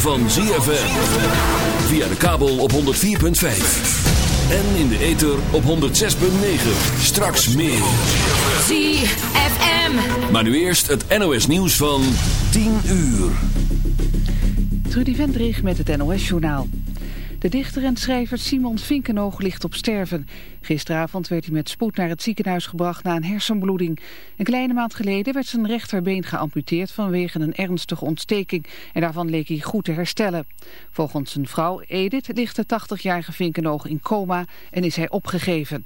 van ZFM. Via de kabel op 104.5. En in de ether op 106.9. Straks meer. ZFM. Maar nu eerst het NOS nieuws van 10 uur. Trudy Vendrig met het NOS-journaal. De dichter en schrijver Simon Vinkenoog ligt op sterven. Gisteravond werd hij met spoed naar het ziekenhuis gebracht na een hersenbloeding. Een kleine maand geleden werd zijn rechterbeen geamputeerd vanwege een ernstige ontsteking. En daarvan leek hij goed te herstellen. Volgens zijn vrouw Edith ligt de 80-jarige Vinkenoog in coma en is hij opgegeven.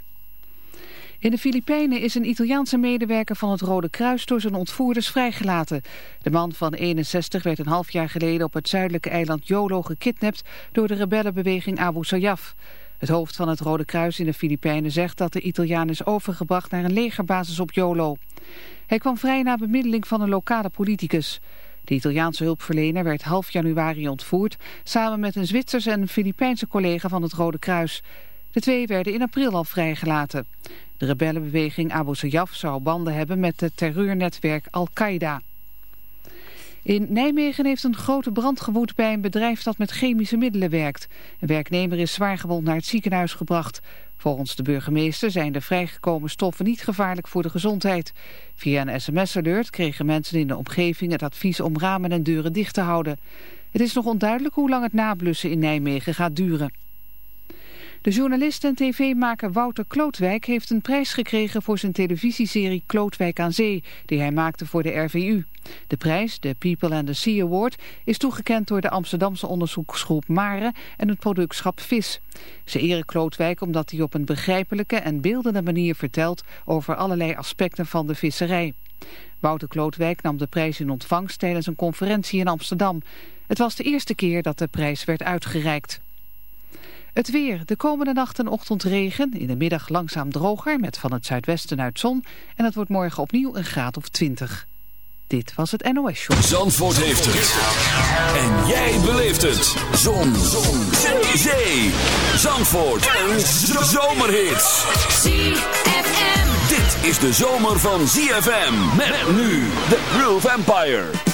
In de Filipijnen is een Italiaanse medewerker van het Rode Kruis door zijn ontvoerders vrijgelaten. De man van 61 werd een half jaar geleden op het zuidelijke eiland Jolo gekidnapt door de rebellenbeweging Abu Sayyaf. Het hoofd van het Rode Kruis in de Filipijnen zegt dat de Italiaan is overgebracht naar een legerbasis op Jolo. Hij kwam vrij na bemiddeling van een lokale politicus. De Italiaanse hulpverlener werd half januari ontvoerd samen met een Zwitsers en Filipijnse collega van het Rode Kruis. De twee werden in april al vrijgelaten. De rebellenbeweging Abu Sayyaf zou banden hebben met het terreurnetwerk Al-Qaeda. In Nijmegen heeft een grote brand gewoed bij een bedrijf dat met chemische middelen werkt. Een werknemer is zwaargewond naar het ziekenhuis gebracht. Volgens de burgemeester zijn de vrijgekomen stoffen niet gevaarlijk voor de gezondheid. Via een sms-alert kregen mensen in de omgeving het advies om ramen en deuren dicht te houden. Het is nog onduidelijk hoe lang het nablussen in Nijmegen gaat duren. De journalist en tv-maker Wouter Klootwijk heeft een prijs gekregen voor zijn televisieserie Klootwijk aan Zee, die hij maakte voor de RVU. De prijs, de People and the Sea Award, is toegekend door de Amsterdamse onderzoeksgroep Mare en het productschap Vis. Ze eren Klootwijk omdat hij op een begrijpelijke en beeldende manier vertelt over allerlei aspecten van de visserij. Wouter Klootwijk nam de prijs in ontvangst tijdens een conferentie in Amsterdam. Het was de eerste keer dat de prijs werd uitgereikt. Het weer. De komende nacht en ochtend regen. In de middag langzaam droger met van het zuidwesten uit zon. En het wordt morgen opnieuw een graad of 20. Dit was het NOS Show. Zandvoort heeft het. En jij beleeft het. Zon. zon. Zee. Zee. Zandvoort. Een zomerhit. ZFM. Dit is de zomer van ZFM. Met nu de Groove Empire.